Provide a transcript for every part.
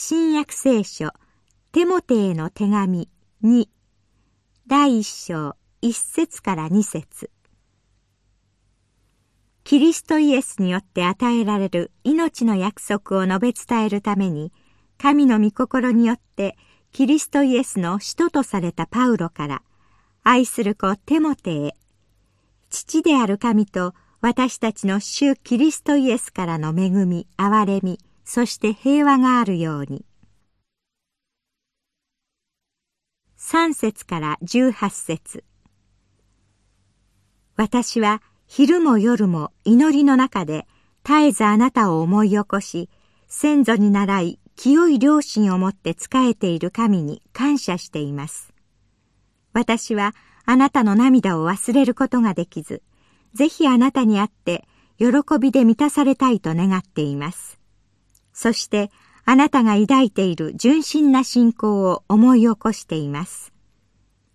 新約聖書、テモテへの手紙2、第一章、一節から二節。キリストイエスによって与えられる命の約束を述べ伝えるために、神の御心によってキリストイエスの使徒とされたパウロから、愛する子テモテへ、父である神と私たちの主キリストイエスからの恵み、憐れみ、そして平和があるように。3節から18節私は昼も夜も祈りの中で絶えずあなたを思い起こし、先祖に習い清い良心を持って仕えている神に感謝しています。私はあなたの涙を忘れることができず、ぜひあなたに会って喜びで満たされたいと願っています。そしてあなたが抱いている純真な信仰を思い起こしています。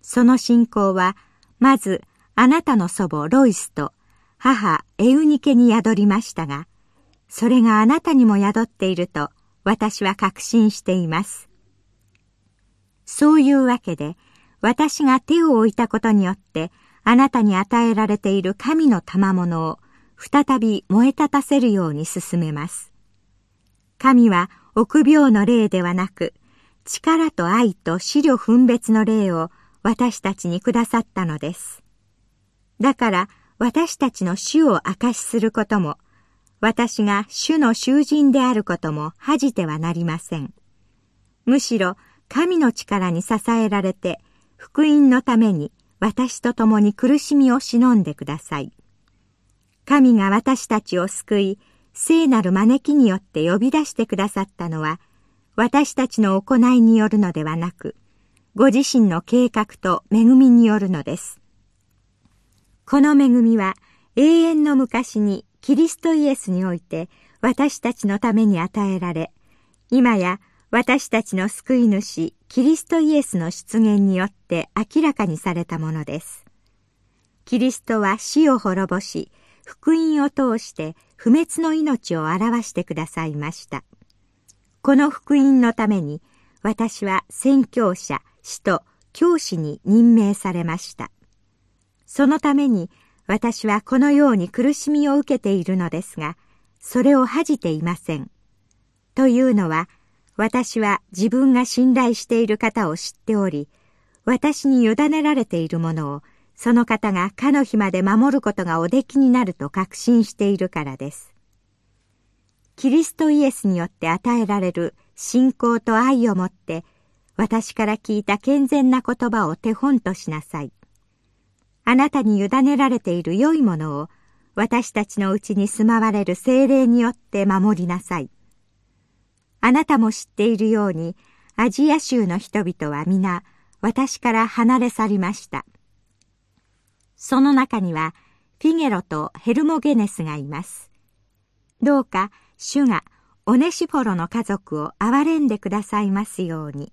その信仰は、まずあなたの祖母ロイスと母エウニケに宿りましたが、それがあなたにも宿っていると私は確信しています。そういうわけで、私が手を置いたことによって、あなたに与えられている神の賜物を再び燃え立たせるように進めます。神は臆病の霊ではなく、力と愛と資料分別の霊を私たちにくださったのです。だから私たちの主を証しすることも、私が主の囚人であることも恥じてはなりません。むしろ神の力に支えられて、福音のために私と共に苦しみを忍んでください。神が私たちを救い、聖なる招きによって呼び出してくださったのは、私たちの行いによるのではなく、ご自身の計画と恵みによるのです。この恵みは永遠の昔にキリストイエスにおいて私たちのために与えられ、今や私たちの救い主、キリストイエスの出現によって明らかにされたものです。キリストは死を滅ぼし、福音を通して不滅の命を表してくださいました。この福音のために私は宣教者、使徒、教師に任命されました。そのために私はこのように苦しみを受けているのですが、それを恥じていません。というのは、私は自分が信頼している方を知っており、私に委ねられているものを、その方がかの日まで守ることがおできになると確信しているからです。キリストイエスによって与えられる信仰と愛をもって、私から聞いた健全な言葉を手本としなさい。あなたに委ねられている良いものを私たちのうちに住まわれる精霊によって守りなさい。あなたも知っているようにアジア州の人々は皆私から離れ去りました。その中にはフィゲロとヘルモゲネスがいます。どうか主がオネシフォロの家族を憐れんでくださいますように。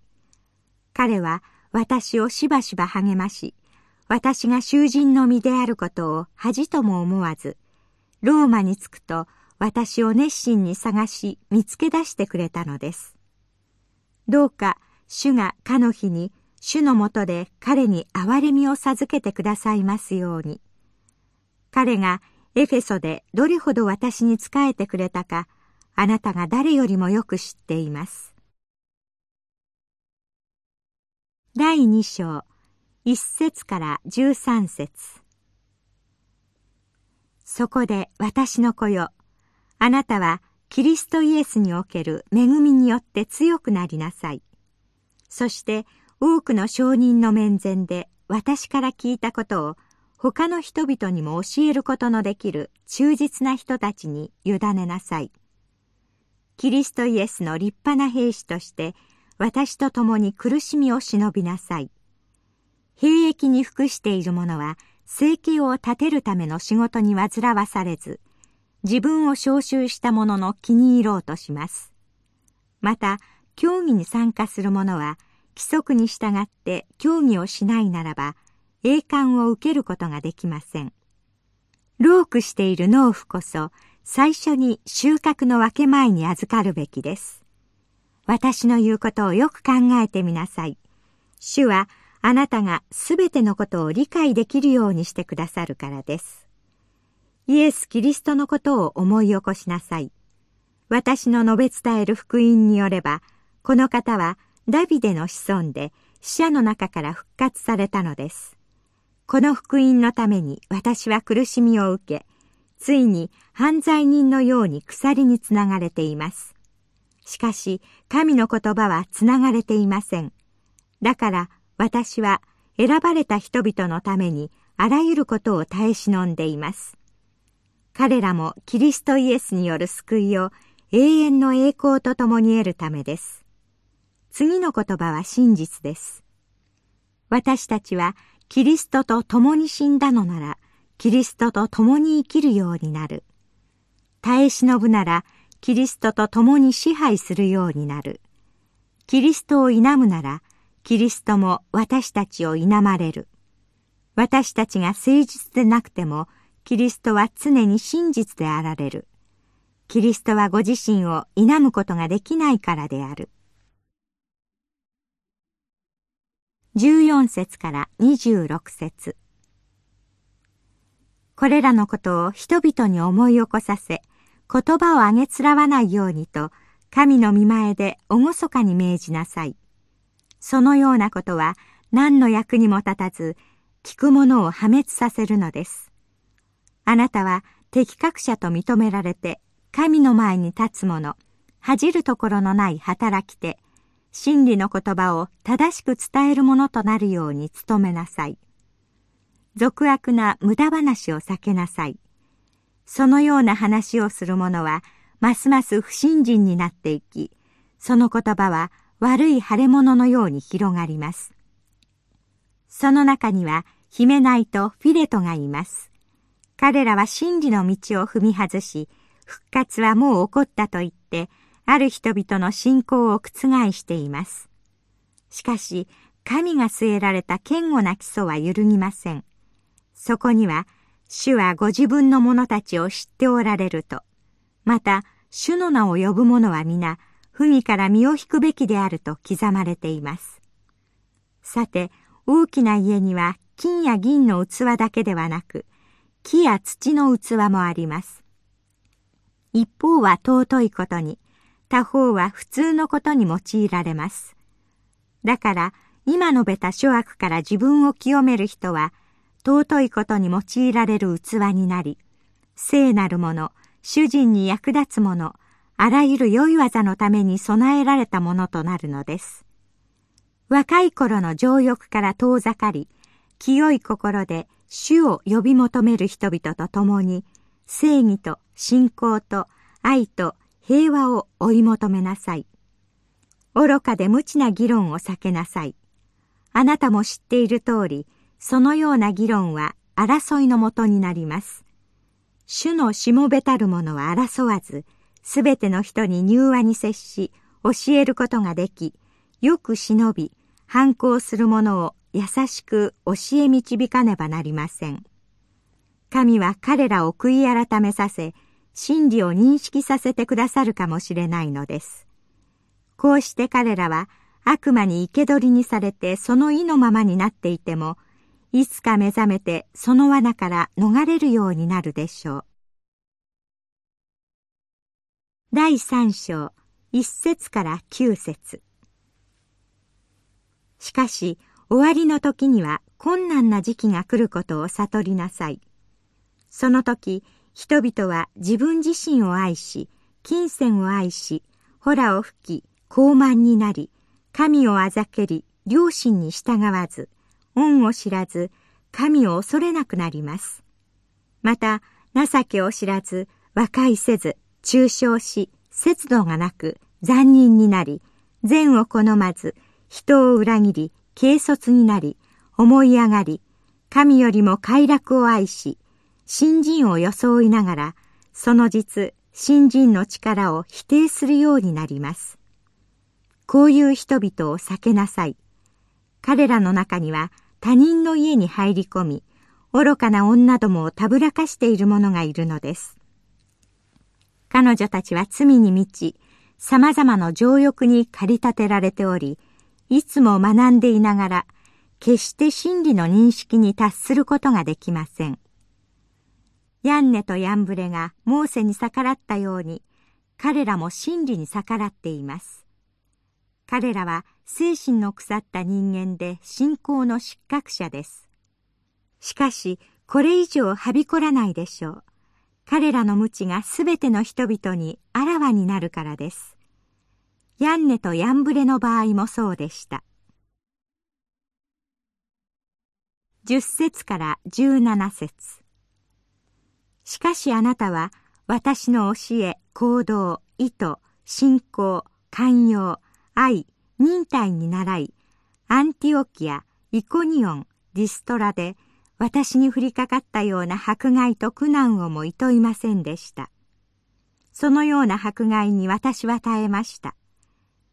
彼は私をしばしば励まし、私が囚人の身であることを恥とも思わず、ローマに着くと私を熱心に探し見つけ出してくれたのです。どうか主がかの日に主のもとで彼に憐れみを授けてくださいますように。彼がエフェソでどれほど私に仕えてくれたか、あなたが誰よりもよく知っています。第二章一節から十三節そこで私の子よ、あなたはキリストイエスにおける恵みによって強くなりなさい。そして多くの証人の面前で私から聞いたことを他の人々にも教えることのできる忠実な人たちに委ねなさい。キリストイエスの立派な兵士として私と共に苦しみを忍びなさい。兵役に服している者は生計を立てるための仕事に煩わされず、自分を召集した者の気に入ろうとします。また、競技に参加する者は、規則に従って競技をしないならば、栄冠を受けることができません。ロークしている農夫こそ、最初に収穫の分け前に預かるべきです。私の言うことをよく考えてみなさい。主はあなたがすべてのことを理解できるようにしてくださるからです。イエス・キリストのことを思い起こしなさい。私の述べ伝える福音によれば、この方はダビデの子孫で死者の中から復活されたのです。この福音のために私は苦しみを受け、ついに犯罪人のように鎖につながれています。しかし、神の言葉はつながれていません。だから私は選ばれた人々のためにあらゆることを耐え忍んでいます。彼らもキリストイエスによる救いを永遠の栄光と共に得るためです。次の言葉は真実です。私たちはキリストと共に死んだのなら、キリストと共に生きるようになる。耐え忍ぶなら、キリストと共に支配するようになる。キリストを否むなら、キリストも私たちを否まれる。私たちが誠実でなくても、キリストは常に真実であられる。キリストはご自身を否むことができないからである。14節から26節これらのことを人々に思い起こさせ、言葉をあげつらわないようにと、神の見前で厳かに命じなさい。そのようなことは何の役にも立たず、聞く者を破滅させるのです。あなたは適格者と認められて、神の前に立つ者、恥じるところのない働き手、真理の言葉を正しく伝えるものとなるように努めなさい。俗悪な無駄話を避けなさい。そのような話をする者は、ますます不信心になっていき、その言葉は悪い腫れ物のように広がります。その中には、ヒメナイとフィレトがいます。彼らは真理の道を踏み外し、復活はもう起こったと言って、ある人々の信仰を覆しています。しかし、神が据えられた堅固な基礎は揺るぎません。そこには、主はご自分の者たちを知っておられると。また、主の名を呼ぶ者は皆、不義から身を引くべきであると刻まれています。さて、大きな家には金や銀の器だけではなく、木や土の器もあります。一方は尊いことに、他方は普通のことに用いられます。だから、今述べた諸悪から自分を清める人は、尊いことに用いられる器になり、聖なるもの、主人に役立つもの、あらゆる良い技のために備えられたものとなるのです。若い頃の情欲から遠ざかり、清い心で主を呼び求める人々と共に、正義と信仰と愛と平和を追い求めなさい。愚かで無知な議論を避けなさい。あなたも知っている通り、そのような議論は争いのもとになります。主のしもべたる者は争わず、すべての人に柔和に接し、教えることができ、よく忍び、反抗する者を優しく教え導かねばなりません。神は彼らを悔い改めさせ、真理を認識させてくださるかもしれないのです。こうして彼らは悪魔に生け捕りにされてその意のままになっていても、いつか目覚めてその罠から逃れるようになるでしょう。第三章、一節から九節。しかし、終わりの時には困難な時期が来ることを悟りなさい。その時、人々は自分自身を愛し、金銭を愛し、ホラを吹き、高慢になり、神をあざけり、良心に従わず、恩を知らず、神を恐れなくなります。また、情けを知らず、和解せず、中傷し、節度がなく、残忍になり、善を好まず、人を裏切り、軽率になり、思い上がり、神よりも快楽を愛し、新人を装いながら、その実、新人の力を否定するようになります。こういう人々を避けなさい。彼らの中には他人の家に入り込み、愚かな女どもをたぶらかしている者がいるのです。彼女たちは罪に満ち、様々な情欲に駆り立てられており、いつも学んでいながら、決して真理の認識に達することができません。ヤンネとヤンブレがモーセに逆らったように、彼らも真理に逆らっています。彼らは精神の腐った人間で信仰の失格者です。しかし、これ以上はびこらないでしょう。彼らの無知がすべての人々にあらわになるからです。ヤンネとヤンブレの場合もそうでした。十節から十七節しかしあなたは私の教え、行動、意図、信仰、寛容、愛、忍耐に倣い、アンティオキア、イコニオン、リストラで、私に降りかかったような迫害と苦難をもいといませんでした。そのような迫害に私は耐えました。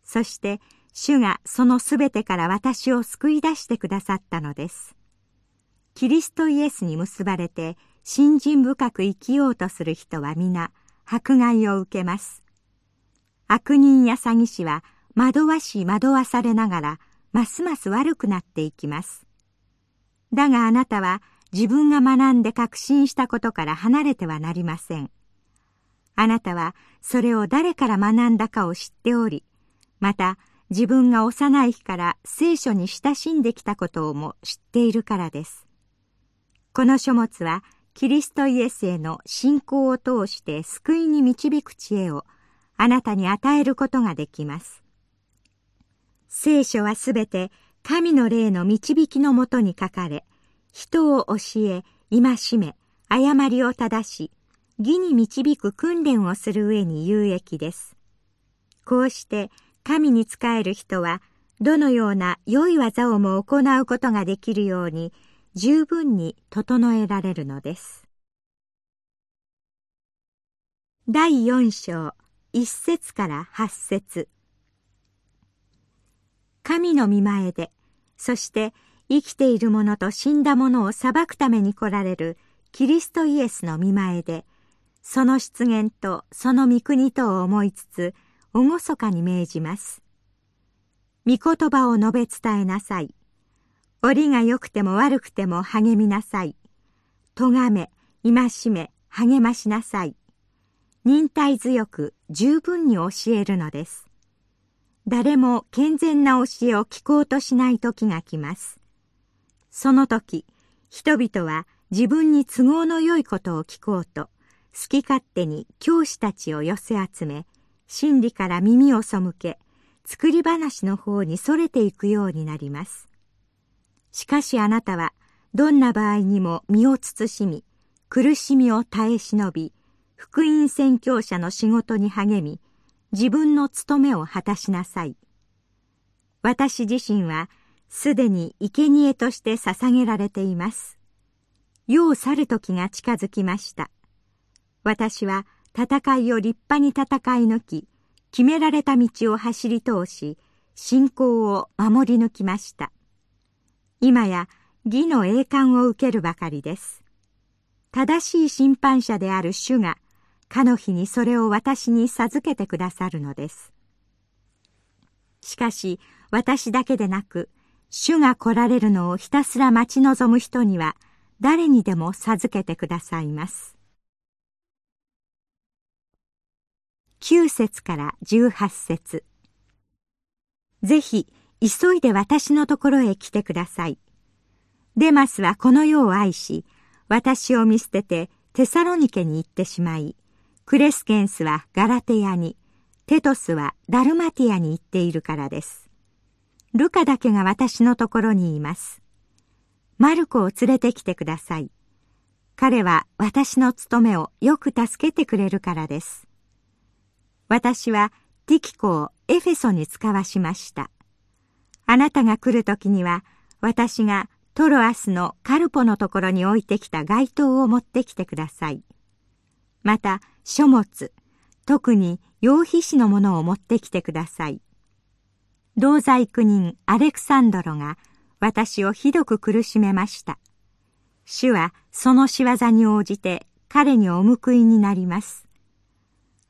そして、主がそのすべてから私を救い出してくださったのです。キリストイエスに結ばれて、信心深く生きようとする人は皆、迫害を受けます。悪人や詐欺師は惑わし惑わされながらますます悪くなっていきます。だがあなたは自分が学んで確信したことから離れてはなりません。あなたはそれを誰から学んだかを知っており、また自分が幼い日から聖書に親しんできたことをも知っているからです。この書物はキリストイエスへの信仰を通して救いに導く知恵をあなたに与えることができます。聖書はすべて神の霊の導きのもとに書かれ、人を教え、戒め、誤りを正し、義に導く訓練をする上に有益です。こうして神に仕える人は、どのような良い技をも行うことができるように、十分に整えられるのです。第四章、一節から八節神の見前で、そして生きている者と死んだ者を裁くために来られるキリストイエスの見前で、その出現とその御国とを思いつつ、厳かに命じます。御言葉を述べ伝えなさい。折が良くても悪くても励みなさい。咎め、戒め、励ましなさい。忍耐強く十分に教えるのです。誰も健全な教えを聞こうとしない時が来ます。その時、人々は自分に都合の良いことを聞こうと、好き勝手に教師たちを寄せ集め、真理から耳を背け、作り話の方に逸れていくようになります。しかしあなたはどんな場合にも身を慎み、苦しみを耐え忍び、福音宣教者の仕事に励み、自分の務めを果たしなさい。私自身はすでに生贄として捧げられています。世を去る時が近づきました。私は戦いを立派に戦い抜き、決められた道を走り通し、信仰を守り抜きました。今や義の栄冠を受けるばかりです。正しい審判者である主が、かの日にそれを私に授けてくださるのです。しかし、私だけでなく、主が来られるのをひたすら待ち望む人には、誰にでも授けてくださいます。9節から18節ぜひ、急いで私のところへ来てください。デマスはこの世を愛し、私を見捨ててテサロニケに行ってしまい、クレスケンスはガラテヤに、テトスはダルマティアに行っているからです。ルカだけが私のところにいます。マルコを連れてきてください。彼は私の務めをよく助けてくれるからです。私はティキコをエフェソに使わしました。あなたが来る時には、私がトロアスのカルポのところに置いてきた街灯を持ってきてください。また、書物、特に羊皮紙のものを持ってきてください。同罪苦人アレクサンドロが私をひどく苦しめました。主はその仕業に応じて彼にお報いになります。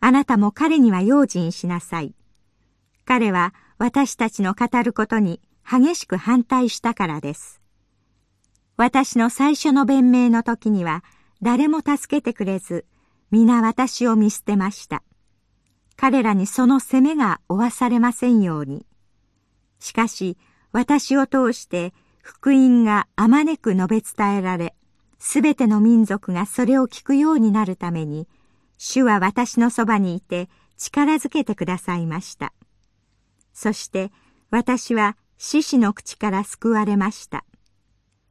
あなたも彼には用心しなさい。彼は私たちの語ることに激しく反対したからです。私の最初の弁明の時には誰も助けてくれず、皆私を見捨てました。彼らにその責めが負わされませんように。しかし、私を通して福音があまねく述べ伝えられ、すべての民族がそれを聞くようになるために、主は私のそばにいて力づけてくださいました。そして私は獅子の口から救われました。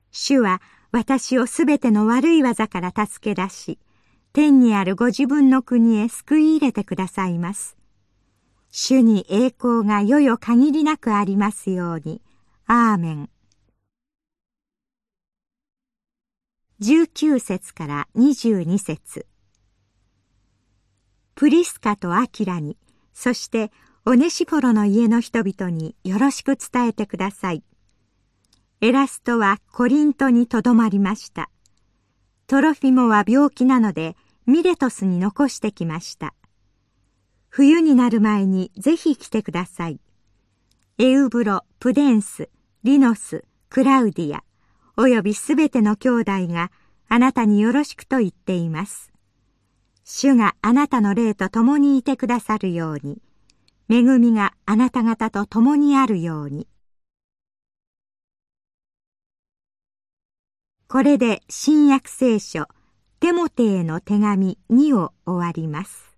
主は私をすべての悪い技から助け出し、天にあるご自分の国へ救い入れてくださいます。主に栄光がよよ限りなくありますように。アーメン。19節から22節プリスカとアキラに、そしてオネシフォロの家の人々によろしく伝えてください。エラストはコリントにとどまりました。トロフィモは病気なのでミレトスに残してきました。冬になる前にぜひ来てください。エウブロ、プデンス、リノス、クラウディア、およびすべての兄弟があなたによろしくと言っています。主があなたの霊と共にいてくださるように、恵みがあなた方と共にあるように。これで新約聖書、テモテへの手紙2を終わります。